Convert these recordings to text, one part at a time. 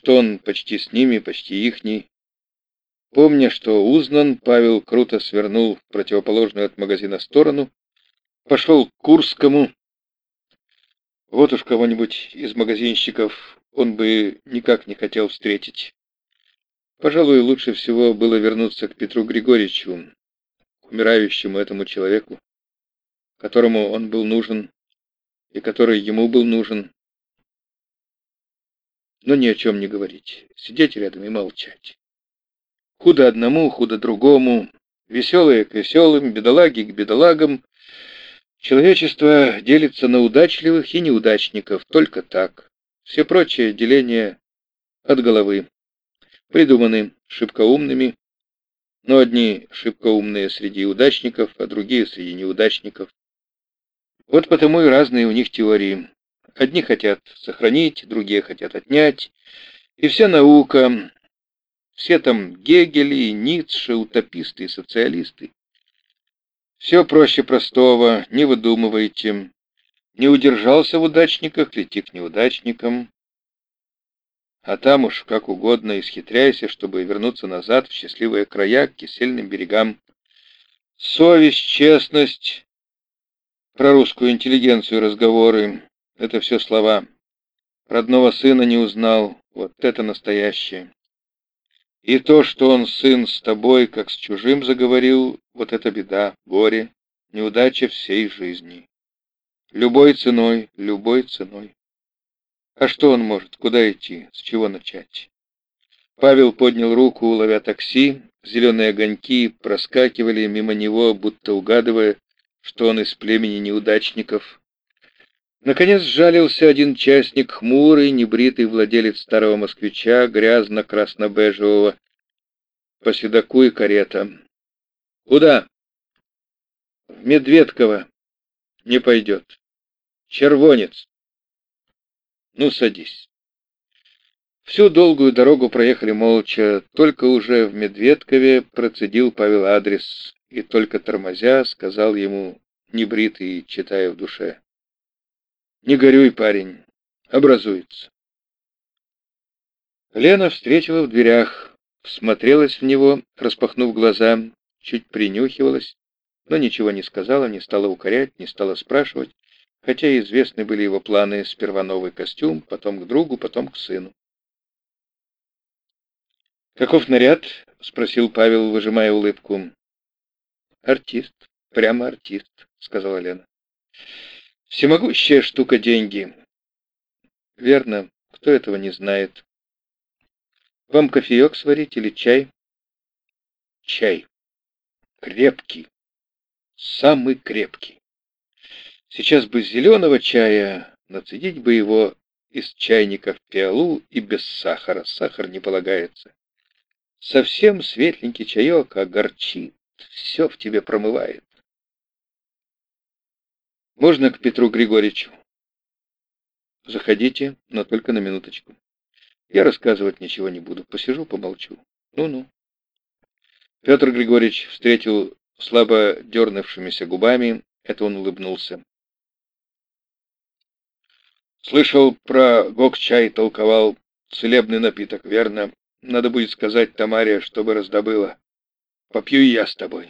что он почти с ними, почти ихний. Помня, что узнан, Павел круто свернул в противоположную от магазина сторону, пошел к Курскому. Вот уж кого-нибудь из магазинщиков он бы никак не хотел встретить. Пожалуй, лучше всего было вернуться к Петру Григорьевичу, умирающему этому человеку, которому он был нужен и который ему был нужен. Но ни о чем не говорить, сидеть рядом и молчать. Худо одному, худо другому, веселые к веселым, бедолаги к бедолагам. Человечество делится на удачливых и неудачников, только так. Все прочие деления от головы. Придуманы шибко умными, но одни шибко умные среди удачников, а другие среди неудачников. Вот потому и разные у них теории. Одни хотят сохранить, другие хотят отнять. И вся наука, все там Гегели, Ницше, утописты и социалисты. Все проще простого, не выдумывайте. Не удержался в удачниках, лети к неудачникам. А там уж как угодно исхитряйся, чтобы вернуться назад в счастливые края к кисельным берегам. Совесть, честность, про русскую интеллигенцию разговоры — это все слова. Родного сына не узнал, вот это настоящее. И то, что он сын с тобой, как с чужим заговорил, вот это беда, горе, неудача всей жизни. Любой ценой, любой ценой. А что он может, куда идти, с чего начать? Павел поднял руку, ловя такси, зеленые огоньки проскакивали мимо него, будто угадывая, что он из племени неудачников. Наконец сжалился один частник, хмурый, небритый владелец старого москвича, грязно-красно-бежевого, по седоку и карета. «Куда?» «В Медведково. Не пойдет. Червонец». «Ну, садись». Всю долгую дорогу проехали молча, только уже в Медведкове процедил Павел адрес, и только тормозя сказал ему, небритый, читая в душе. Не горюй, парень, образуется. Лена встретила в дверях, всмотрелась в него, распахнув глаза, чуть принюхивалась, но ничего не сказала, не стала укорять, не стала спрашивать, хотя известны были его планы сперва новый костюм, потом к другу, потом к сыну. «Каков наряд?» — спросил Павел, выжимая улыбку. «Артист, прямо артист», — сказала Лена. Всемогущая штука деньги. Верно, кто этого не знает. Вам кофеек сварить или чай? Чай. Крепкий. Самый крепкий. Сейчас бы зеленого чая, нацедить бы его из чайника в пиалу и без сахара. Сахар не полагается. Совсем светленький чаек, а горчит. Все в тебе промывает. Можно к Петру Григорьевичу? Заходите, но только на минуточку. Я рассказывать ничего не буду. Посижу, помолчу. Ну-ну. Петр Григорьевич встретил слабо дернувшимися губами. Это он улыбнулся. Слышал про гок-чай, толковал. Целебный напиток, верно? Надо будет сказать Тамаре, чтобы раздобыла. Попью и я с тобой.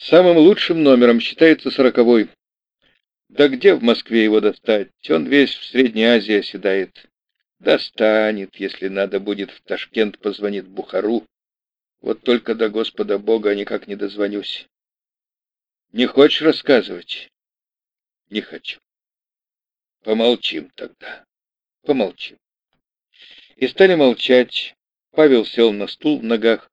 Самым лучшим номером считается сороковой. Да где в Москве его достать? Он весь в Средней Азии оседает. Достанет, если надо будет, в Ташкент позвонит Бухару. Вот только до Господа Бога никак не дозвонюсь. Не хочешь рассказывать? Не хочу. Помолчим тогда. Помолчим. И стали молчать. Павел сел на стул в ногах,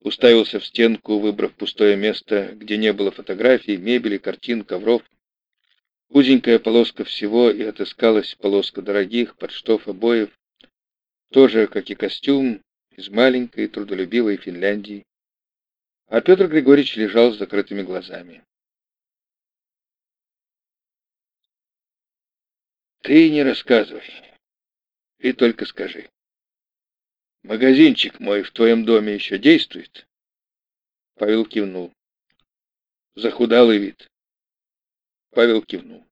уставился в стенку, выбрав пустое место, где не было фотографий, мебели, картин, ковров. Узенькая полоска всего, и отыскалась полоска дорогих подштов обоев, тоже, как и костюм, из маленькой трудолюбивой Финляндии. А Петр Григорьевич лежал с закрытыми глазами. Ты не рассказывай. И только скажи. Магазинчик мой в твоем доме еще действует? Павел кивнул. Захудалый вид. Павел кивнул.